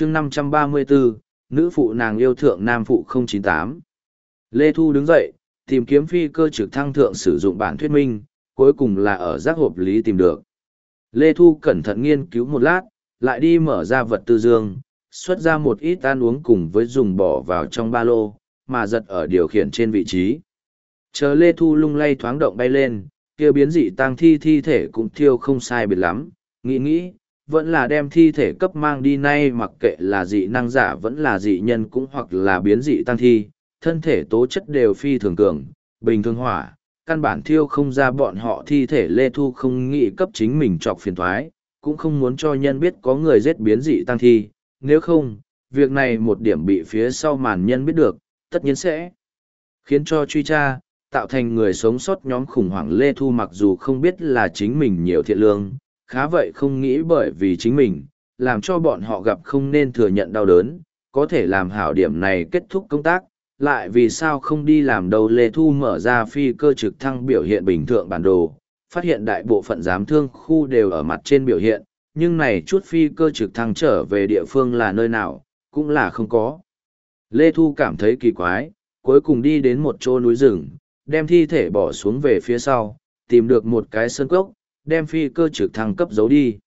chương 534, nữ phụ nàng yêu thượng nam phụ 098. Lê Thu đứng dậy, tìm kiếm phi cơ trực thăng thượng sử dụng bản thuyết minh, cuối cùng là ở giác hộp lý tìm được. Lê Thu cẩn thận nghiên cứu một lát, lại đi mở ra vật tư dương, xuất ra một ít ăn uống cùng với dùng bỏ vào trong ba lô, mà giật ở điều khiển trên vị trí. Chờ Lê Thu lung lay thoáng động bay lên, kia biến dị tăng thi thi thể cũng thiêu không sai biệt lắm, nghĩ nghĩ, vẫn là đem thi thể cấp mang đi nay mặc kệ là dị năng giả vẫn là dị nhân cũng hoặc là biến dị tăng thi, thân thể tố chất đều phi thường cường, bình thường hỏa, căn bản thiêu không ra bọn họ thi thể Lê Thu không nghĩ cấp chính mình trọc phiền thoái, cũng không muốn cho nhân biết có người giết biến dị tăng thi, nếu không, việc này một điểm bị phía sau màn nhân biết được, tất nhiên sẽ khiến cho truy tra, tạo thành người sống sót nhóm khủng hoảng Lê Thu mặc dù không biết là chính mình nhiều thiện lương, khá vậy không nghĩ bởi vì chính mình, làm cho bọn họ gặp không nên thừa nhận đau đớn, có thể làm hảo điểm này kết thúc công tác, lại vì sao không đi làm đầu Lê Thu mở ra phi cơ trực thăng biểu hiện bình thường bản đồ, phát hiện đại bộ phận giám thương khu đều ở mặt trên biểu hiện, nhưng này chút phi cơ trực thăng trở về địa phương là nơi nào, cũng là không có. Lê Thu cảm thấy kỳ quái, cuối cùng đi đến một chỗ núi rừng, đem thi thể bỏ xuống về phía sau, tìm được một cái sơn cốc, đem phi cơ trực thăng cấp giấu đi.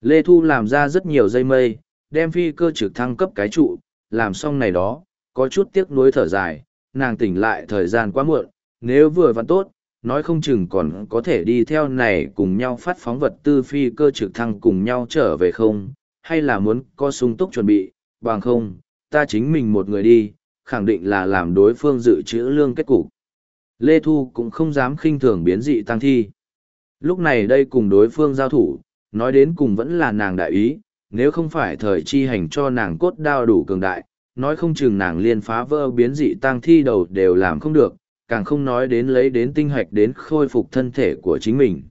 Lê Thu làm ra rất nhiều dây mây, đem phi cơ trực thăng cấp cái trụ, làm xong này đó, có chút tiếc nuối thở dài, nàng tỉnh lại thời gian quá muộn, nếu vừa vặn tốt, nói không chừng còn có thể đi theo này cùng nhau phát phóng vật tư phi cơ trực thăng cùng nhau trở về không, hay là muốn có sung túc chuẩn bị, bằng không, ta chính mình một người đi, khẳng định là làm đối phương dự trữ lương kết cục. Lê Thu cũng không dám khinh thường biến dị tăng thi. Lúc này đây cùng đối phương giao thủ, nói đến cùng vẫn là nàng đại ý, nếu không phải thời chi hành cho nàng cốt đao đủ cường đại, nói không chừng nàng liên phá vỡ biến dị tăng thi đầu đều làm không được, càng không nói đến lấy đến tinh hạch đến khôi phục thân thể của chính mình.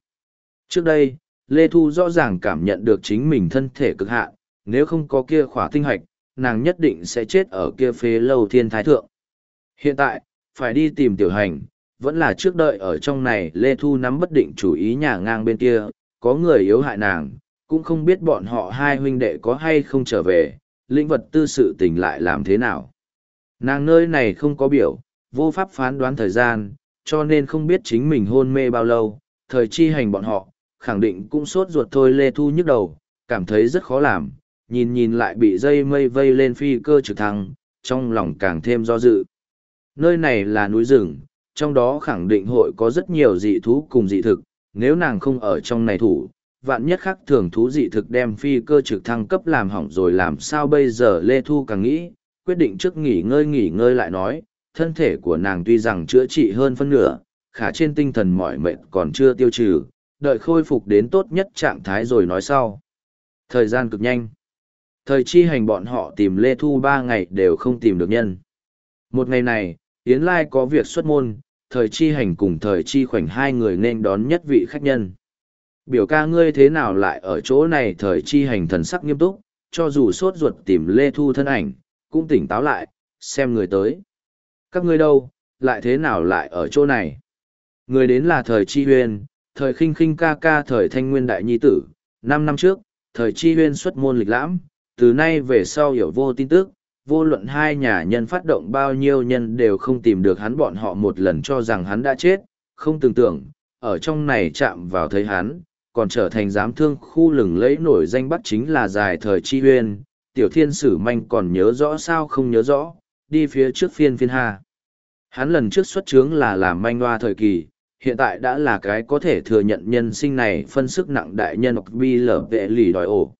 Trước đây, Lê Thu rõ ràng cảm nhận được chính mình thân thể cực hạn, nếu không có kia khỏa tinh hạch, nàng nhất định sẽ chết ở kia phế lâu thiên thái thượng. Hiện tại, phải đi tìm tiểu hành, vẫn là trước đợi ở trong này Lê Thu nắm bất định chủ ý nhà ngang bên kia, có người yếu hại nàng, cũng không biết bọn họ hai huynh đệ có hay không trở về, lĩnh vật tư sự tình lại làm thế nào. Nàng nơi này không có biểu, vô pháp phán đoán thời gian, cho nên không biết chính mình hôn mê bao lâu, thời chi hành bọn họ, khẳng định cũng sốt ruột thôi Lê Thu nhức đầu, cảm thấy rất khó làm, nhìn nhìn lại bị dây mây vây lên phi cơ trực thăng, trong lòng càng thêm do dự. Nơi này là núi rừng, trong đó khẳng định hội có rất nhiều dị thú cùng dị thực, nếu nàng không ở trong này thủ, vạn nhất khắc thường thú dị thực đem phi cơ trực thăng cấp làm hỏng rồi làm sao bây giờ Lê Thu càng nghĩ, quyết định trước nghỉ ngơi nghỉ ngơi lại nói, thân thể của nàng tuy rằng chữa trị hơn phân nửa, khả trên tinh thần mỏi mệt còn chưa tiêu trừ, đợi khôi phục đến tốt nhất trạng thái rồi nói sau. Thời gian cực nhanh. Thời chi hành bọn họ tìm Lê Thu ba ngày đều không tìm được nhân. Một ngày này, Yến Lai có việc xuất môn, thời chi hành cùng thời chi khoảnh hai người nên đón nhất vị khách nhân. Biểu ca ngươi thế nào lại ở chỗ này thời chi hành thần sắc nghiêm túc, cho dù sốt ruột tìm Lê Thu thân ảnh, cũng tỉnh táo lại, xem người tới. Các ngươi đâu, lại thế nào lại ở chỗ này? Người đến là thời chi huyền, thời khinh khinh ca ca thời thanh nguyên đại nhi tử, năm năm trước, thời chi huyên xuất môn lịch lãm, từ nay về sau hiểu vô tin tức, vô luận hai nhà nhân phát động bao nhiêu nhân đều không tìm được hắn bọn họ một lần cho rằng hắn đã chết, không tưởng tượng, ở trong này chạm vào thấy hắn, còn trở thành giám thương khu lừng lẫy nổi danh bắt chính là dài thời chi huyên, tiểu thiên sử manh còn nhớ rõ sao không nhớ rõ, đi phía trước phiên phiên hà. Hắn lần trước xuất trướng là làm manh hoa thời kỳ, hiện tại đã là cái có thể thừa nhận nhân sinh này phân sức nặng đại nhân bi lở vệ lì đòi ổ.